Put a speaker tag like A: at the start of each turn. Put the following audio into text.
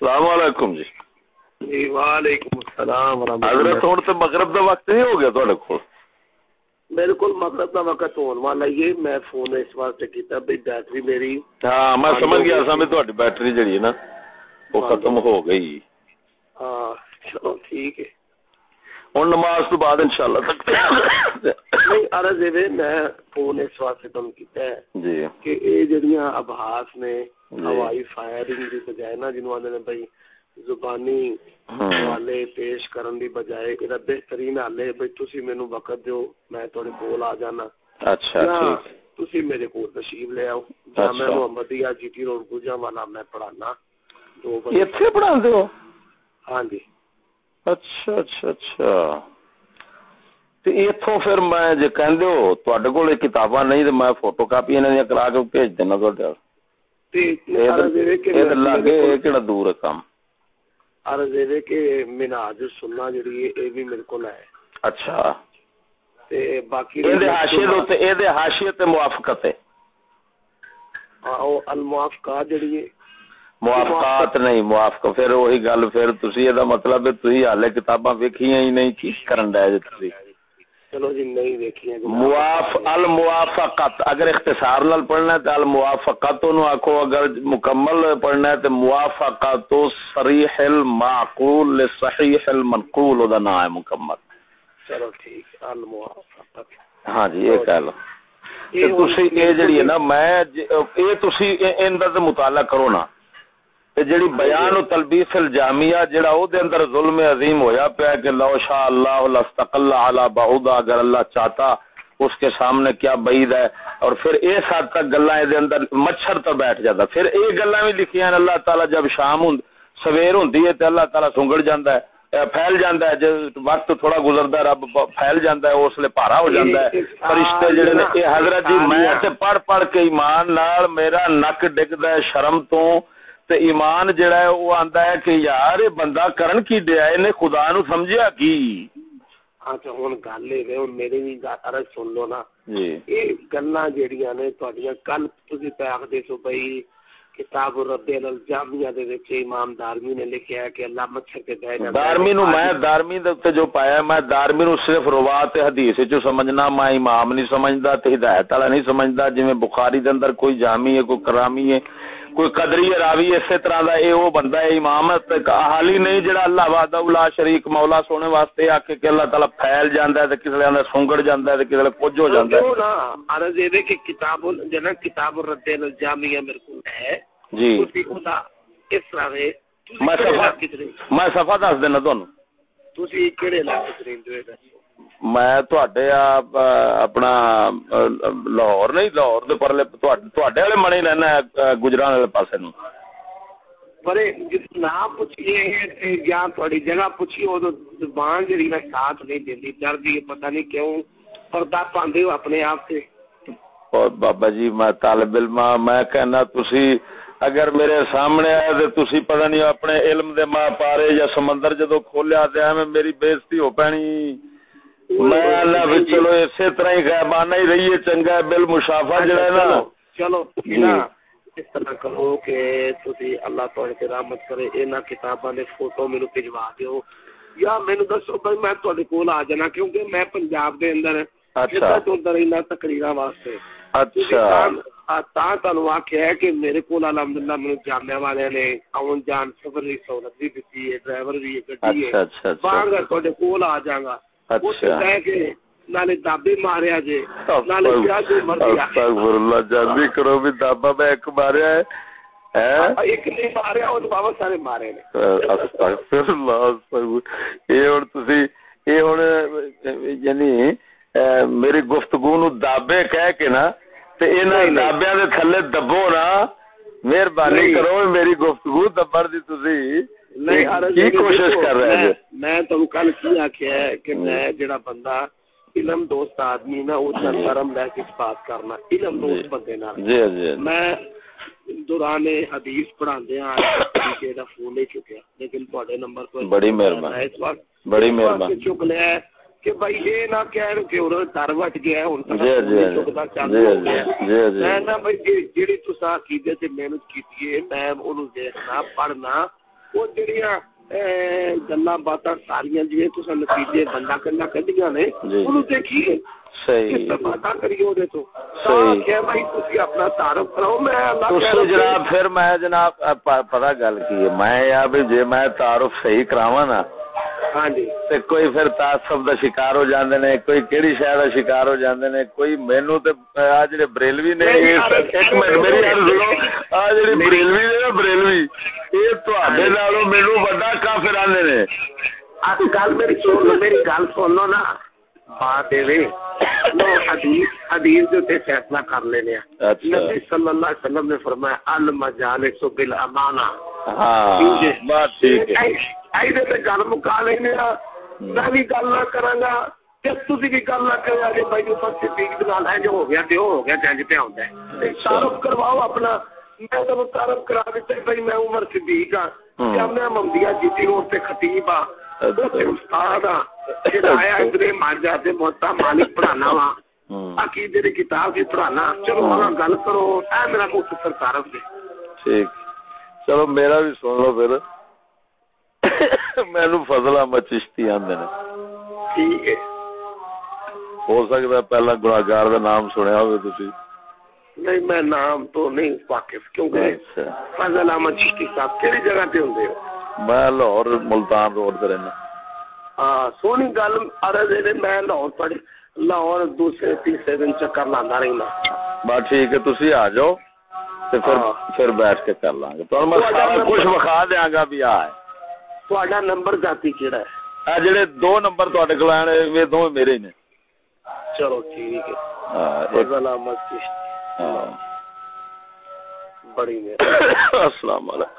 A: السلام علیکم جی۔
B: جی وعلیکم السلام ورحمۃ
A: حضرت ہوں تو مغرب دا وقت نہیں ہو گیا تھوڑے کو
B: میرے کو مغرب دا وقت ہون والا یہ میں فون اس واسطے کیتا بھئی بیٹری میری۔
A: ہاں میں سمجھ گیا سا بھی تہاڈی بیٹری جڑی ہے نا وہ ختم ہو گئی۔
B: ہاں چلو ٹھیک ہے۔
A: ہوں نماز تو بعد انشاءاللہ
B: نہیں عرض ہے میں فون اس واسطے تم کیتا ہے
A: جی۔
B: کہ اے جڑیاں ابحاث نے
A: جی۔
B: ہوائی فائرنگ دی بجائے نا جنوں آندے نے بھئی زبانی
A: ہاں۔
B: پیش کرن دی بجائے بہترین حل ہے تسی مینوں وقت دیو میں تہاڈے کول آ جانا۔
A: اچھا
B: یا
A: ٹھیک۔
B: تسی میرے کول تشریف لے آؤ۔
A: اچھا۔
B: محمدیہ جی ٹی روڈ گجا والا میں پڑھانا۔
A: ایتھے ہو؟
B: ہاں جی۔
A: اچھا اچھا اچھا ایتھوں پھر میں جے کہندے ہو تواڈے کول کتاباں نہیں تے میں فوٹو کاپی انہاں دی کرا کے بھیج دینا تواڈے
B: تے عرض ہے کہ
A: اے لاگے اے کیڑا دور ہے کام
B: عرض کہ مناج سننا جڑی ہے اے بھی میرے کول ہے
A: اچھا
B: تے باقی
A: اے دے حاشیے دے تے اے دے حاشیے تے موافقت ہے
B: ہاں او الموافقات جڑی ہے
A: موافقات نہیں موافق. پھر وہی گل پھر تسی اے دا مطلب ہے تسی حالے کتاباں ویکھیاں ہی نہیں کی کرن دے جے تسی؟
B: چلو جی نہیں دیکھی ہیں
A: مواف الموافقت. اگر اختصار نال پڑھنا ہے تو الموافقت نو آکھو اگر مکمل پڑھنا ہے تو موافقت صریح المعقول لصحیح المنقول دا نام ہے مکمل.
B: چلو ٹھیک الموافقت.
A: ہاں جی یہ کہہ لو. تسی اے جڑی ہے نا میں اے تسی ان دا مطالعہ کرو نا۔ جڑی بیان و تلبیس الجامیہ جڑا او دے اندر ظلم عظیم ہویا پیا کہ لو شاء اللہ لاستقل علی بعودا اگر اللہ چاہتا اس کے سامنے کیا بعید ہے۔ اور پھر اس حد تک گلاں دے اندر مچھر تو بیٹھ جاتا۔ پھر اے گلاں بھی لکھیاں اللہ تعالی جب شام ہوں سویر ہوندی ہے تے اللہ تعالی سنگڑ جاندا ہے اے پھیل جاندا ہے۔ جب وقت تھوڑا گزردا ہے رب پھیل جاندا ہے اس لیے پارا ہو جاندا ہے۔ فرشتے جڑے نے اے حضرت جی میں تے پڑھ پڑھ کے ایمان نال میرا نک ڈگدا ہے شرم تو تے ایمان جڑا ہے وہ آندا ہے کہ یار بندہ کرن کی دیا اینے خدا نو سمجھیا کی؟
B: ہاں ہن گل اے وے گل سن لو نا۔
A: جی۔
B: یہ گلاں جیڑیاں نے تہاڈیاں کل تسی پہ آکھدے سو بھئی کتاب الرد الجامعہ دے وچ امام دارمی نے لکھیا ہے کہ اللہ مچھر تے
A: دارمی نو میں دارمی دے جو پایا میں دارمی نو صرف روات حدیث وچ سمجھنا میں امام نہیں سمجھدا تے ہدایت والا نہیں سمجھدا جویں بخاری دے اندر کوئی جامی ہے کوئی کرامی ہے۔ کوئی قدری ہے راوی اسی طرح دا اے او بندہ ہے امام ہے تے حالی نہیں جڑا اللہ وحدہ لا شریک مولا سونے واسطے آکھے کہ اللہ تعالی پھیل جاندا ہے تے کسے اندر سونگڑ جاندا ہے تے کسے کچھ ہو جاندا
B: نا؟ عرض اے وے کہ کتاب جنا کتاب الرد الجامعہ میرے کول ہے۔
A: ہے جی
B: اس طرح
A: میں صفحہ میں صفحہ دس دینا تانوں
B: تسی کہڑے علاقے رہندے ہو
A: میں تواڈے اپنا لاہور نہیں لاہور دے پرلے تواڈے والے منے رہنا گجران والے پاسے نو
B: پر جس نام پوچھیے تے یا تھوڑی جگہ پوچھیے وہ تو زبان جڑی نا ساتھ نہیں دیندی ڈر دی پتہ نہیں کیوں پردہ پاندے ہو اپنے آپ سے
A: اور بابا جی میں طالب علم میں کہنا تسی اگر میرے سامنے آئے تے تسی پتہ نہیں اپنے علم دے ماں پارے یا سمندر جدو کھولیا تے ایویں میری بےزتی ہو پانی میں چلو اسی طرح ہی غیبانہ ہی رہیے چنگا ہے بل مشافہ جڑا ہے نا۔
B: چلو
A: جی۔
B: نا اس طرح کرو کہ تسی اللہ تعالی کی رحمت کرے انہاں کتاباں دے فوٹو مینوں بھجوا دیو۔ یا مینوں دسو بھائی میں تہاڈے کول آ جانا کیونکہ میں پنجاب دے اندر
A: اچھا۔
B: تو اندر انہاں تقریراں واسطے۔
A: اچھا۔
B: تا تانوں آخیا ہے کہ میرے کول الحمدللہ میرے جامعہ والے نے آون جان سفر دی سہولت بھی دتی ہے ڈرائیور بھی ہے۔ گڈی
A: اچھا
B: ہے
A: اچھا۔
B: بانگ
A: اچھا
B: تہاڈے کول آ جاگا
A: اچھا۔
B: کہہ کے نالے دابے ماریا جے نالے کیا جو مرضی آ
A: استغفر اللہ جلدی کرو بھی دابا میں ایک ماریا ہے ہیں؟
B: ایک نہیں ماریا وہ تو بابا سارے مارے نے۔
A: استغفر اللہ استغفر یہ ہن تسی یہ ہن یعنی میری گفتگو نو دابے کہہ کے نا تے انہاں
B: نہیں، نہیں۔
A: دابیاں دے تھلے دبو نا۔ مہربانی۔ کرو میری گفتگو دبر دی تسی۔
B: نہیں
A: کوشش کر رہے
B: میں-
A: ہیں
B: میں تم کل کی آخیا ہے کہ میں جڑا بندہ علم دوست آدمی نا شرم لے کے بات کرنا علم دوست بندے نال۔
A: جی جی
B: میں دوران حدیث پڑھاندے ہاں فون نہیں چکیا لیکن تواڈے نمبر تو
A: بڑی مہربانی۔
B: اس وقت
A: بڑی مہربانی۔
B: چک لیا ہے کہ بھائی یہ نہ کہن کہ انہوں نے وٹ گیا ہے ہن تک
A: جی
B: فون
A: جی
B: نہیں چکدا چل
A: جی
B: ہو
A: جی
B: گیا
A: جی جی۔
B: میں نہ بھائی جی- عقیدے تے محنت کیتی ہے میں اونوں دیکھنا پڑھنا وہ جڑیاں گلا باتاں ساریاں جی نتیجے بندہ کرنا کڈیاں نے دیکھیے
A: صحیح
B: باتاں کریے وہ تو
A: صحیح۔
B: کہ بھائی تسی اپنا تعارف کراؤ میں اللہ کہہ
A: تسی
B: رہا
A: جناب پھر میں جناب پتہ گل کی ہے میں یا بھی جے میں تعارف صحیح کراواں نا
B: ہاں جی۔
A: تے کوئی پھر تعصب دا شکار ہو جاندے نے کوئی کیڑی شے دا شکار ہو جاندے نے کوئی مینوں تے آ جڑے بریلوی نے ایک منٹ میری گل سنو۔ آ جڑی بریلوی نے بریلوی۔ یہ تواڈے نالوں مینوں بڑا کافر آندے نے۔
B: آج گل میری سن میری گل سن لو نا۔ بات دے لو حدیث حدیث جو تے فیصلہ کر لینے
A: اچھا۔
B: نبی صلی اللہ علیہ وسلم نے فرمایا المجالس بالامانہ۔
A: ہاں۔
B: گل مکا لینے ہاں میں بھی گل نہ کراں گا۔ تے تسی بھی گل نہ کرو کہ بھائی اوپر صدیق دے نال ہے جو ہو گیا تے ہو گیا جنج پہ ہوندا ہے تے تعارف کرواؤ اپنا۔ میں تو تعارف کرا دیتا بھائی میں عمر صدیق ہاں۔
A: ہوں۔
B: یا میں محمدیہ جیتی روڈ خطیب ہاں؟ استاد ہاں۔ آیا ادھر ماجا موتا مالک پڑھانا وا۔ عقیدے کتاب بھی پڑھانا۔ چلو ہاں گل کرو۔ اے میرا کو سر تعارف دے۔
A: ٹھیک۔ چلو میرا بھی سن لو پھر مینو فضل احمد چشتی آندے نے
B: ٹھیک ہے
A: ہو سکتا ہے پہلا گناگار کا نام سنیا ہوگا تسی
B: نہیں میں نام تو نہیں واقف کیونکہ فضل احمد چشتی صاحب کہڑی جگہ تے ہوندے ہو
A: میں لاہور ملتان روڈ تے رہنا
B: ہاں سونی گل عرض ہے میں لاہور پڑھ لاہور دوسرے تیسرے دن چکر لاندا رہنا
A: بس ٹھیک ہے تسی آ جاؤ تے پھر
B: ہاں۔
A: پھر بیٹھ کے کر لیں گے تو میں سارا کچھ وکھا دیاں گا بھی آ ہے۔
B: تہاڈا نمبر ذاتی کیڑا ہے؟
A: آ جڑے دو نمبر تواڈے کول دو میرے نے۔
B: چلو ٹھیک ہے۔
A: ہاں، ہاں۔
B: بڑی مہربانی
A: السلام علیکم۔